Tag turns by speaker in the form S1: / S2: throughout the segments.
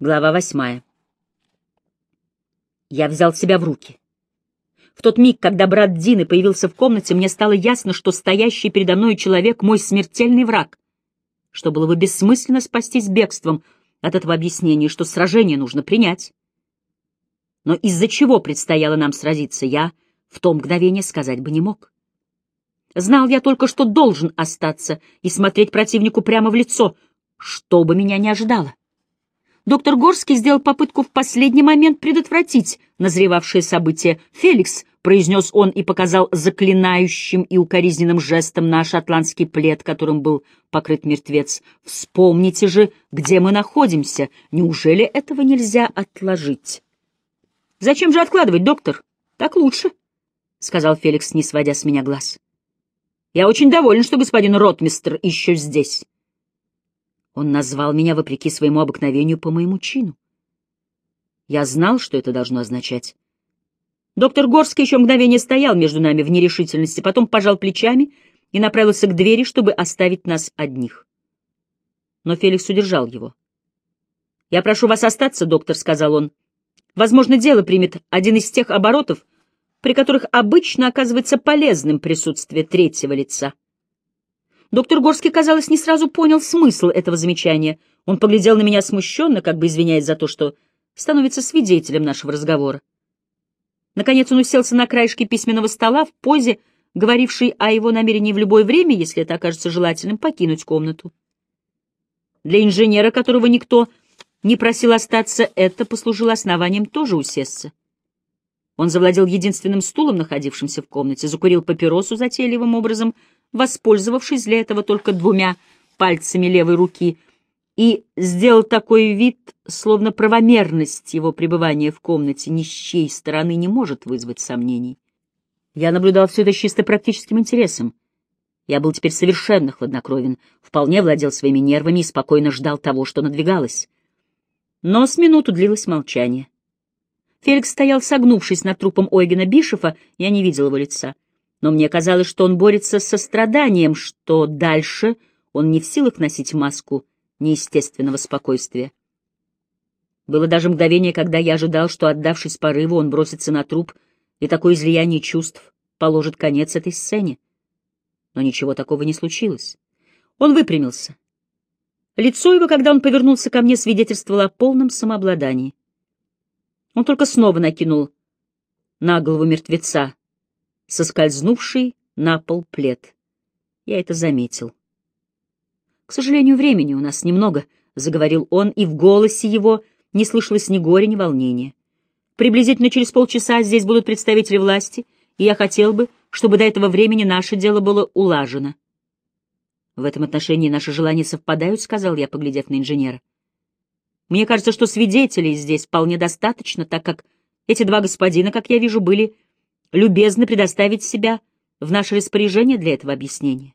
S1: Глава восьмая. Я взял себя в руки. В тот миг, когда брат Дины появился в комнате, мне стало ясно, что стоящий передо мной человек — мой смертельный враг, что было бы бессмысленно спастись бегством от этого объяснения, что сражение нужно принять. Но из-за чего предстояло нам сразиться, я в то мгновение сказать бы не мог. Знал я только, что должен остаться и смотреть противнику прямо в лицо, что бы меня не ожидало. Доктор Горский сделал попытку в последний момент предотвратить назревавшее событие. «Феликс», — произнес он и показал заклинающим и укоризненным жестом наш атлантский плед, которым был покрыт мертвец. «Вспомните же, где мы находимся. Неужели этого нельзя отложить?» «Зачем же откладывать, доктор? Так лучше», — сказал Феликс, не сводя с меня глаз. «Я очень доволен, что господин Ротмистр еще здесь». Он назвал меня, вопреки своему обыкновению, по моему чину. Я знал, что это должно означать. Доктор Горский еще мгновение стоял между нами в нерешительности, потом пожал плечами и направился к двери, чтобы оставить нас одних. Но Феликс удержал его. «Я прошу вас остаться, доктор», — сказал он. «Возможно, дело примет один из тех оборотов, при которых обычно оказывается полезным присутствие третьего лица». Доктор Горский, казалось, не сразу понял смысл этого замечания. Он поглядел на меня смущенно, как бы извиняясь за то, что становится свидетелем нашего разговора. Наконец он уселся на краешке письменного стола в позе, говорившей о его намерении в любое время, если это окажется желательным, покинуть комнату. Для инженера, которого никто не просил остаться, это послужило основанием тоже усесться. Он завладел единственным стулом, находившимся в комнате, закурил папиросу затейливым образом — воспользовавшись для этого только двумя пальцами левой руки, и сделал такой вид, словно правомерность его пребывания в комнате ни с чьей стороны не может вызвать сомнений. Я наблюдал все это с чисто практическим интересом. Я был теперь совершенно хладнокровен, вполне владел своими нервами и спокойно ждал того, что надвигалось. Но с минуту длилось молчание. Феликс стоял согнувшись над трупом Ойгена Бишефа, я не видел его лица но мне казалось, что он борется с состраданием, что дальше он не в силах носить маску неестественного спокойствия. Было даже мгновение, когда я ожидал, что, отдавшись порыву, он бросится на труп, и такое излияние чувств положит конец этой сцене. Но ничего такого не случилось. Он выпрямился. Лицо его, когда он повернулся ко мне, свидетельствовало о полном самообладании. Он только снова накинул на голову мертвеца соскользнувший на пол плед. Я это заметил. «К сожалению, времени у нас немного», — заговорил он, и в голосе его не слышалось ни горя, ни волнения. «Приблизительно через полчаса здесь будут представители власти, и я хотел бы, чтобы до этого времени наше дело было улажено». «В этом отношении наши желания совпадают», — сказал я, поглядев на инженера. «Мне кажется, что свидетелей здесь вполне достаточно, так как эти два господина, как я вижу, были любезно предоставить себя в наше распоряжение для этого объяснения.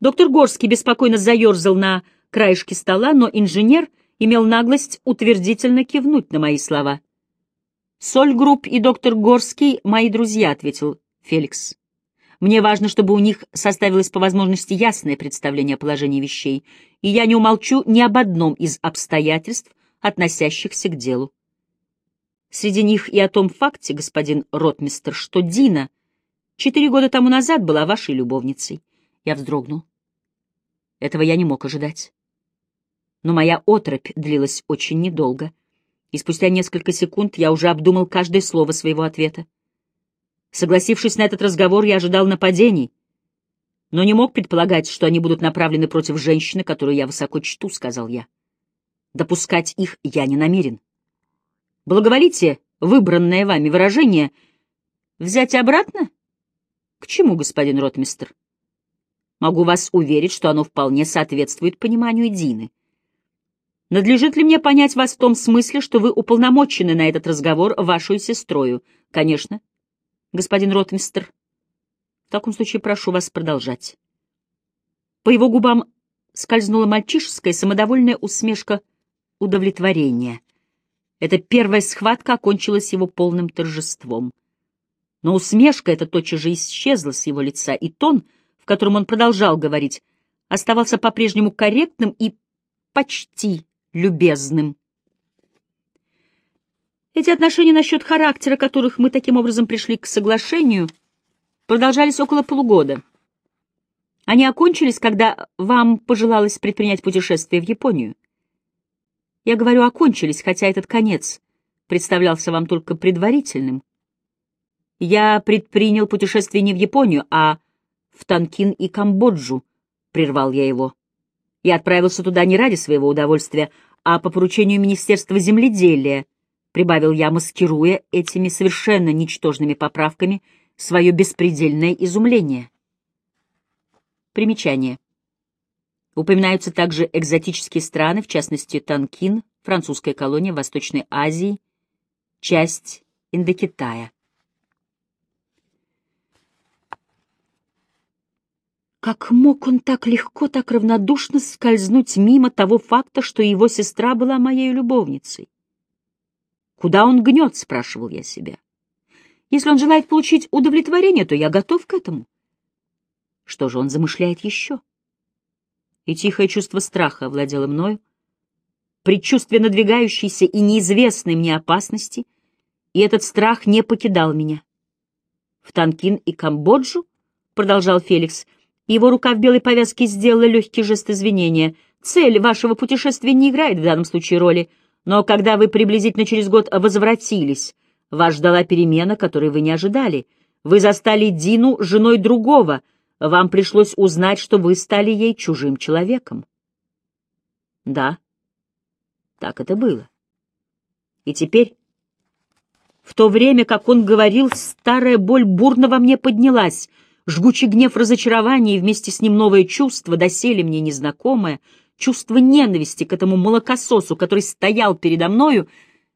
S1: Доктор Горский беспокойно заерзал на краешке стола, но инженер имел наглость утвердительно кивнуть на мои слова. «Сольгрупп и доктор Горский — мои друзья», — ответил Феликс. «Мне важно, чтобы у них составилось по возможности ясное представление о положении вещей, и я не умолчу ни об одном из обстоятельств, относящихся к делу. Среди них и о том факте, господин ротмистер, что Дина четыре года тому назад была вашей любовницей. Я вздрогнул. Этого я не мог ожидать. Но моя отрыбь длилась очень недолго, и спустя несколько секунд я уже обдумал каждое слово своего ответа. Согласившись на этот разговор, я ожидал нападений, но не мог предполагать, что они будут направлены против женщины, которую я высоко чту, — сказал я. Допускать их я не намерен. Благоволите выбранное вами выражение взять обратно? К чему, господин ротмистр? Могу вас уверить, что оно вполне соответствует пониманию Дины. Надлежит ли мне понять вас в том смысле, что вы уполномочены на этот разговор вашей сестрою? Конечно, господин ротмистр. В таком случае прошу вас продолжать. По его губам скользнула мальчишеская самодовольная усмешка удовлетворения. Эта первая схватка окончилась его полным торжеством. Но усмешка эта тотчас же исчезла с его лица, и тон, в котором он продолжал говорить, оставался по-прежнему корректным и почти любезным. Эти отношения насчет характера, которых мы таким образом пришли к соглашению, продолжались около полугода. Они окончились, когда вам пожелалось предпринять путешествие в Японию. Я говорю «окончились», хотя этот конец представлялся вам только предварительным. Я предпринял путешествие не в Японию, а в Танкин и Камбоджу, — прервал я его. Я отправился туда не ради своего удовольствия, а по поручению Министерства земледелия, — прибавил я, маскируя этими совершенно ничтожными поправками свое беспредельное изумление. Примечание. Упоминаются также экзотические страны, в частности Танкин, французская колония в Восточной Азии, часть Индокитая. Как мог он так легко, так равнодушно скользнуть мимо того факта, что его сестра была моей любовницей? «Куда он гнет?» — спрашивал я себя. «Если он желает получить удовлетворение, то я готов к этому». Что же он замышляет еще? И тихое чувство страха овладело мною, предчувствие надвигающейся и неизвестной мне опасности, и этот страх не покидал меня. «В Танкин и Камбоджу?» — продолжал Феликс — его рука в белой повязке сделала легкий жест извинения. «Цель вашего путешествия не играет в данном случае роли, но когда вы приблизительно через год возвратились, вас ждала перемена, которой вы не ожидали. Вы застали Дину женой другого, вам пришлось узнать, что вы стали ей чужим человеком». Да, так это было. И теперь, в то время, как он говорил, старая боль бурно во мне поднялась — Жгучий гнев разочарования и вместе с ним новое чувство, доселе мне незнакомое, чувство ненависти к этому молокососу, который стоял передо мною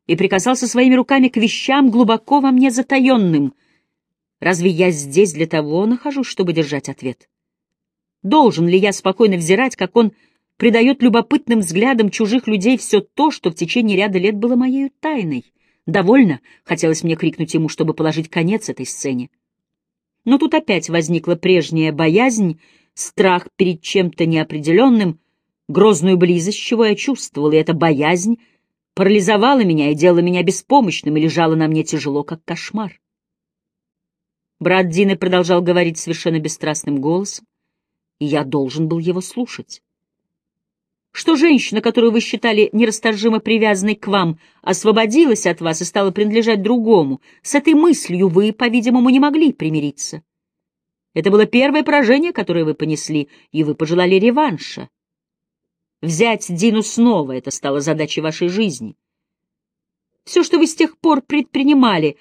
S1: и прикасался своими руками к вещам глубоко во мне затаенным. Разве я здесь для того нахожусь, чтобы держать ответ? Должен ли я спокойно взирать, как он придает любопытным взглядам чужих людей все то, что в течение ряда лет было моей тайной? «Довольно!» — хотелось мне крикнуть ему, чтобы положить конец этой сцене. Но тут опять возникла прежняя боязнь, страх перед чем-то неопределенным, грозную близость, чего я чувствовал, и эта боязнь парализовала меня и делала меня беспомощным, и лежала на мне тяжело, как кошмар. Брат Дины продолжал говорить совершенно бесстрастным голосом, и я должен был его слушать что женщина, которую вы считали нерасторжимо привязанной к вам, освободилась от вас и стала принадлежать другому. С этой мыслью вы, по-видимому, не могли примириться. Это было первое поражение, которое вы понесли, и вы пожелали реванша. Взять Дину снова — это стало задачей вашей жизни. Все, что вы с тех пор предпринимали,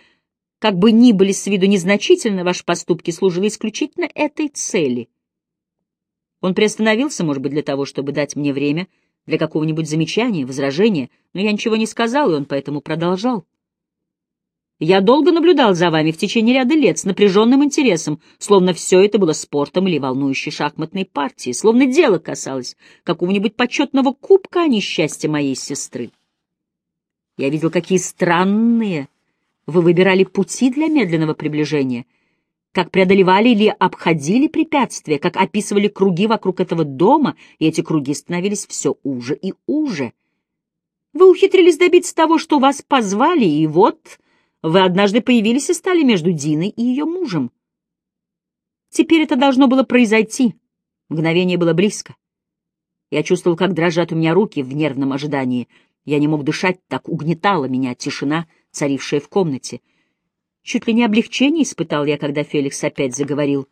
S1: как бы ни были с виду незначительны ваши поступки, служило исключительно этой цели — он приостановился, может быть, для того, чтобы дать мне время для какого-нибудь замечания, возражения, но я ничего не сказал, и он поэтому продолжал. Я долго наблюдал за вами в течение ряда лет с напряженным интересом, словно все это было спортом или волнующей шахматной партией, словно дело касалось какого-нибудь почетного кубка, а не счастья моей сестры. Я видел, какие странные вы выбирали пути для медленного приближения — как преодолевали или обходили препятствия, как описывали круги вокруг этого дома, и эти круги становились все уже и уже. Вы ухитрились добиться того, что вас позвали, и вот вы однажды появились и стали между Диной и ее мужем. Теперь это должно было произойти. Мгновение было близко. Я чувствовал, как дрожат у меня руки в нервном ожидании. Я не мог дышать, так угнетала меня тишина, царившая в комнате — Чуть ли не облегчение испытал я, когда Феликс опять заговорил.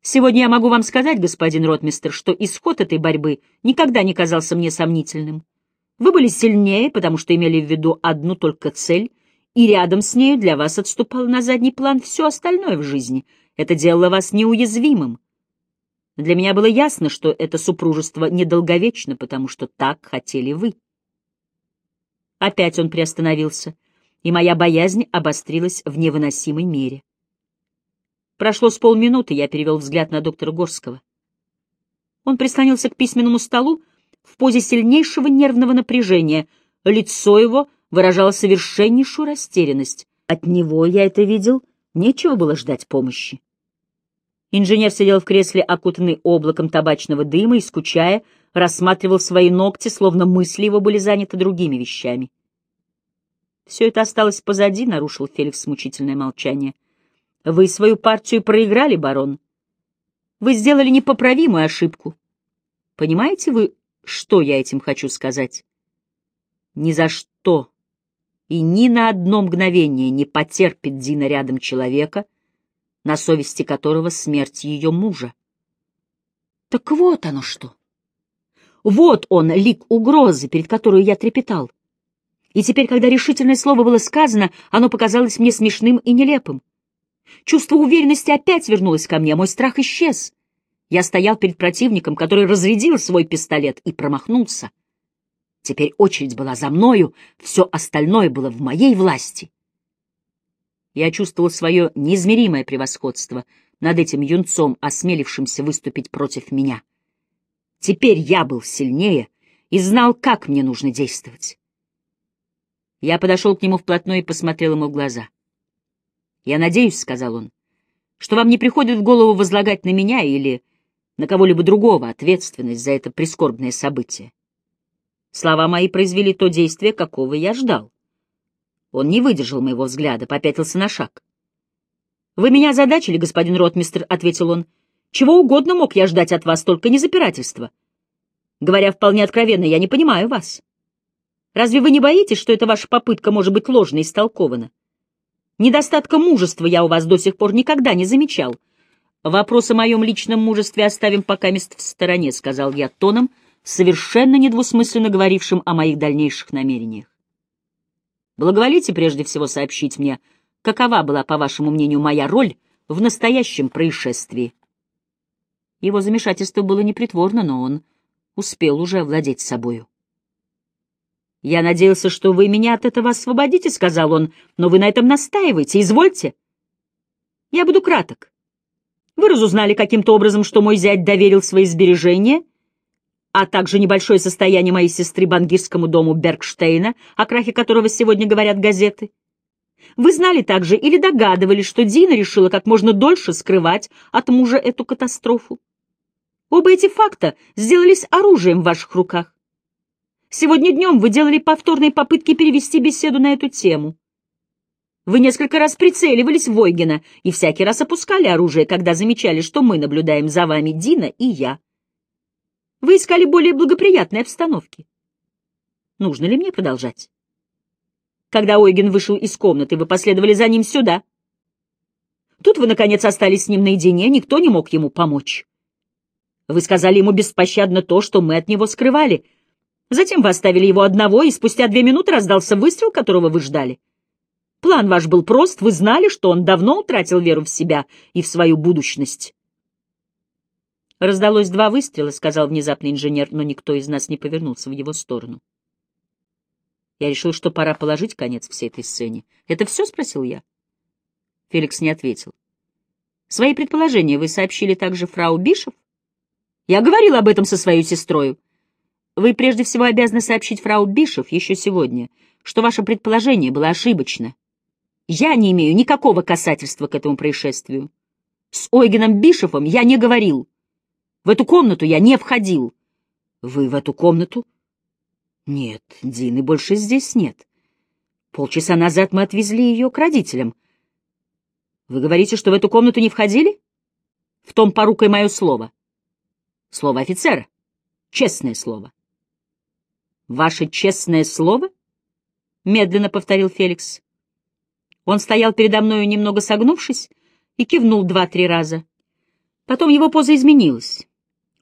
S1: «Сегодня я могу вам сказать, господин ротмистер, что исход этой борьбы никогда не казался мне сомнительным. Вы были сильнее, потому что имели в виду одну только цель, и рядом с нею для вас отступало на задний план все остальное в жизни. Это делало вас неуязвимым. Для меня было ясно, что это супружество недолговечно, потому что так хотели вы». Опять он приостановился — и моя боязнь обострилась в невыносимой мере. Прошло с полминуты, я перевел взгляд на доктора Горского. Он прислонился к письменному столу в позе сильнейшего нервного напряжения. Лицо его выражало совершеннейшую растерянность. От него, я это видел, нечего было ждать помощи. Инженер сидел в кресле, окутанный облаком табачного дыма, и, скучая, рассматривал свои ногти, словно мысли его были заняты другими вещами. Все это осталось позади, — нарушил Феликс мучительное молчание. Вы свою партию проиграли, барон. Вы сделали непоправимую ошибку. Понимаете вы, что я этим хочу сказать? Ни за что и ни на одно мгновение не потерпит Дина рядом человека, на совести которого смерть ее мужа. Так вот оно что. Вот он, лик угрозы, перед которой я трепетал. И теперь, когда решительное слово было сказано, оно показалось мне смешным и нелепым. Чувство уверенности опять вернулось ко мне, мой страх исчез. Я стоял перед противником, который разрядил свой пистолет и промахнулся. Теперь очередь была за мною, все остальное было в моей власти. Я чувствовал свое неизмеримое превосходство над этим юнцом, осмелившимся выступить против меня. Теперь я был сильнее и знал, как мне нужно действовать. Я подошел к нему вплотную и посмотрел ему в глаза. «Я надеюсь», — сказал он, — «что вам не приходит в голову возлагать на меня или на кого-либо другого ответственность за это прискорбное событие. Слова мои произвели то действие, какого я ждал. Он не выдержал моего взгляда, попятился на шаг. «Вы меня озадачили, господин ротмистр», — ответил он. «Чего угодно мог я ждать от вас, только не запирательства. Говоря вполне откровенно, я не понимаю вас. Разве вы не боитесь, что эта ваша попытка может быть ложно истолкована? Недостатка мужества я у вас до сих пор никогда не замечал. Вопрос о моем личном мужестве оставим пока мест в стороне, — сказал я тоном, совершенно недвусмысленно говорившим о моих дальнейших намерениях. Благоволите прежде всего сообщить мне, какова была, по вашему мнению, моя роль в настоящем происшествии. Его замешательство было непритворно, но он успел уже овладеть собою. «Я надеялся, что вы меня от этого освободите», — сказал он, — «но вы на этом настаиваете. Извольте. Я буду краток. Вы разузнали каким-то образом, что мой зять доверил свои сбережения, а также небольшое состояние моей сестры бангирскому дому Бергштейна, о крахе которого сегодня говорят газеты. Вы знали также или догадывались, что Дина решила как можно дольше скрывать от мужа эту катастрофу. Оба эти факта сделались оружием в ваших руках. Сегодня днем вы делали повторные попытки перевести беседу на эту тему. Вы несколько раз прицеливались в Войгина и всякий раз опускали оружие, когда замечали, что мы наблюдаем за вами, Дина и я. Вы искали более благоприятной обстановки. Нужно ли мне продолжать? Когда Ойген вышел из комнаты, вы последовали за ним сюда. Тут вы, наконец, остались с ним наедине, никто не мог ему помочь. Вы сказали ему беспощадно то, что мы от него скрывали — Затем вы оставили его одного, и спустя две минуты раздался выстрел, которого вы ждали. План ваш был прост, вы знали, что он давно утратил веру в себя и в свою будущность. Раздалось два выстрела, — сказал внезапный инженер, но никто из нас не повернулся в его сторону. Я решил, что пора положить конец всей этой сцене. «Это все?» — спросил я. Феликс не ответил. «Свои предположения вы сообщили также фрау Бишев?» «Я говорил об этом со своей сестрой. Вы прежде всего обязаны сообщить фрау Бишев еще сегодня, что ваше предположение было ошибочно. Я не имею никакого касательства к этому происшествию. С Ойгеном Бишевым я не говорил. В эту комнату я не входил. Вы в эту комнату? Нет, Дины больше здесь нет. Полчаса назад мы отвезли ее к родителям. Вы говорите, что в эту комнату не входили? В том порукой мое слово. Слово офицера. Честное слово. «Ваше честное слово?» — медленно повторил Феликс. Он стоял передо мною, немного согнувшись, и кивнул два-три раза. Потом его поза изменилась.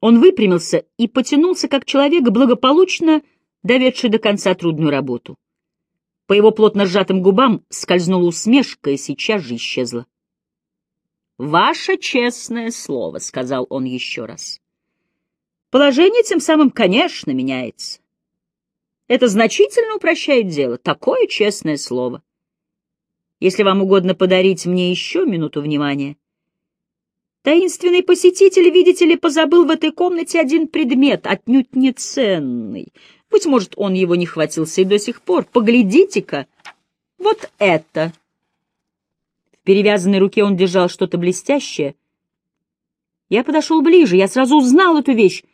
S1: Он выпрямился и потянулся, как человек, благополучно доведший до конца трудную работу. По его плотно сжатым губам скользнула усмешка и сейчас же исчезла. «Ваше честное слово», — сказал он еще раз. «Положение тем самым, конечно, меняется. Это значительно упрощает дело. Такое честное слово. Если вам угодно подарить мне еще минуту внимания. Таинственный посетитель, видите ли, позабыл в этой комнате один предмет, отнюдь не ценный. Быть может, он его не хватился и до сих пор. Поглядите-ка, вот это. В перевязанной руке он держал что-то блестящее. Я подошел ближе, я сразу узнал эту вещь.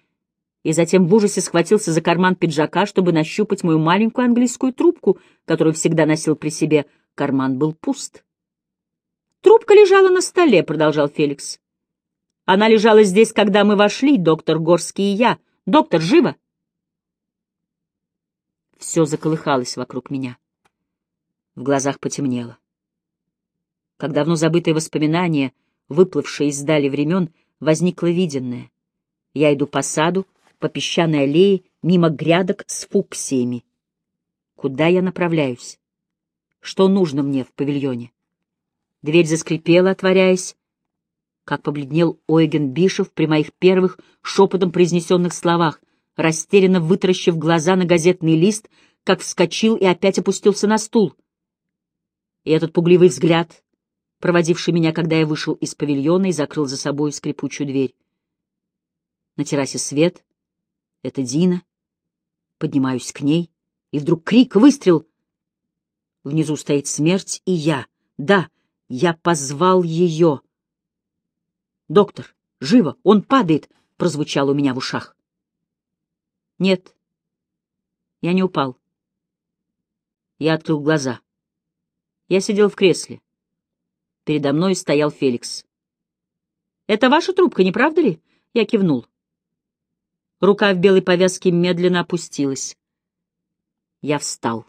S1: И затем в ужасе схватился за карман пиджака, чтобы нащупать мою маленькую английскую трубку, которую всегда носил при себе. Карман был пуст. «Трубка лежала на столе», — продолжал Феликс. «Она лежала здесь, когда мы вошли, доктор Горский и я. Доктор, живо!» Все заколыхалось вокруг меня. В глазах потемнело. Как давно забытое воспоминание, выплывшее из дали времен, возникло виденное. Я иду по саду, по песчаной аллее, мимо грядок с фуксиями. Куда я направляюсь? Что нужно мне в павильоне? Дверь заскрипела, отворяясь. Как побледнел Ойген Бишев при моих первых шепотом произнесенных словах, растерянно вытаращив глаза на газетный лист, как вскочил и опять опустился на стул. И этот пугливый взгляд, проводивший меня, когда я вышел из павильона и закрыл за собой скрипучую дверь. На террасе свет, это Дина. Поднимаюсь к ней, и вдруг крик, выстрел. Внизу стоит смерть, и я. Да, я позвал ее. «Доктор, живо! Он падает!» — прозвучало у меня в ушах. «Нет, я не упал». Я открыл глаза. Я сидел в кресле. Передо мной стоял Феликс. «Это ваша трубка, не правда ли?» Я кивнул. Рука в белой повязке медленно опустилась. Я встал.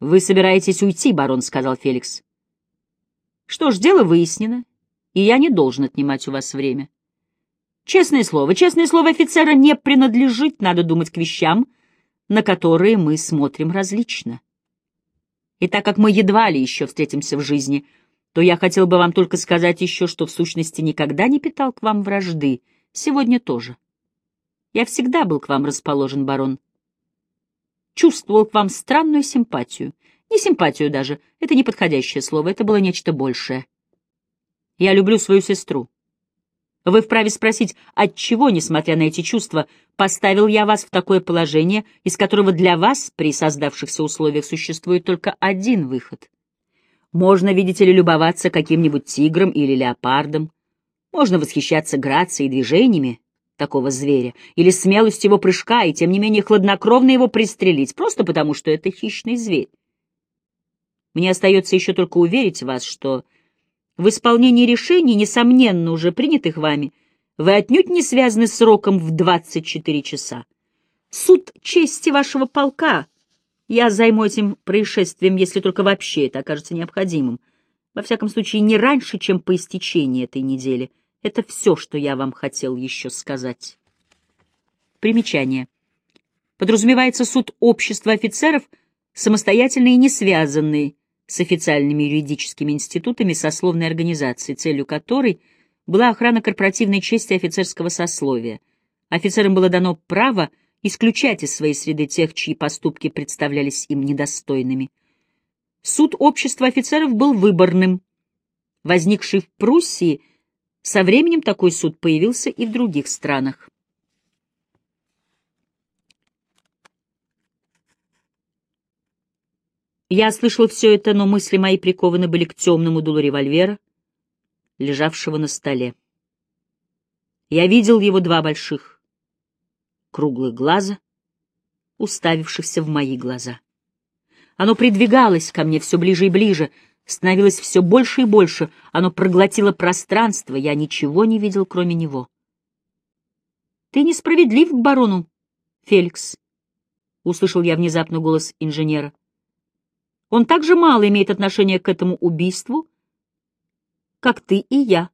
S1: «Вы собираетесь уйти, барон», — сказал Феликс. «Что ж, дело выяснено, и я не должен отнимать у вас время. Честное слово, честное слово офицера не принадлежит, надо думать, к вещам, на которые мы смотрим различно. И так как мы едва ли еще встретимся в жизни, то я хотел бы вам только сказать еще, что в сущности никогда не питал к вам вражды, сегодня тоже. Я всегда был к вам расположен, барон. Чувствовал к вам странную симпатию. Не симпатию даже, это неподходящее слово, это было нечто большее. Я люблю свою сестру. Вы вправе спросить, отчего, несмотря на эти чувства, поставил я вас в такое положение, из которого для вас при создавшихся условиях существует только один выход. Можно, видите ли, любоваться каким-нибудь тигром или леопардом, можно восхищаться грацией и движениями, такого зверя, или смелость его прыжка, и тем не менее хладнокровно его пристрелить, просто потому что это хищный зверь. Мне остается еще только уверить вас, что в исполнении решений, несомненно уже принятых вами, вы отнюдь не связаны сроком в 24 часа. Суд чести вашего полка. Я займу этим происшествием, если только вообще это окажется необходимым. Во всяком случае, не раньше, чем по истечении этой недели — это все, что я вам хотел еще сказать. Примечание. Подразумевается суд общества офицеров, самостоятельный и не связанный с официальными юридическими институтами сословной организации, целью которой была охрана корпоративной чести офицерского сословия. Офицерам было дано право исключать из своей среды тех, чьи поступки представлялись им недостойными. Суд общества офицеров был выборным. Возникший в Пруссии – со временем такой суд появился и в других странах. Я слышал все это, но мысли мои прикованы были к темному дулу револьвера, лежавшего на столе. Я видел его два больших, круглых глаза, уставившихся в мои глаза. Оно придвигалось ко мне все ближе и ближе — становилось все больше и больше, оно проглотило пространство, я ничего не видел, кроме него. «Ты несправедлив к барону, Феликс», — услышал я внезапно голос инженера. «Он так же мало имеет отношения к этому убийству, как ты и я».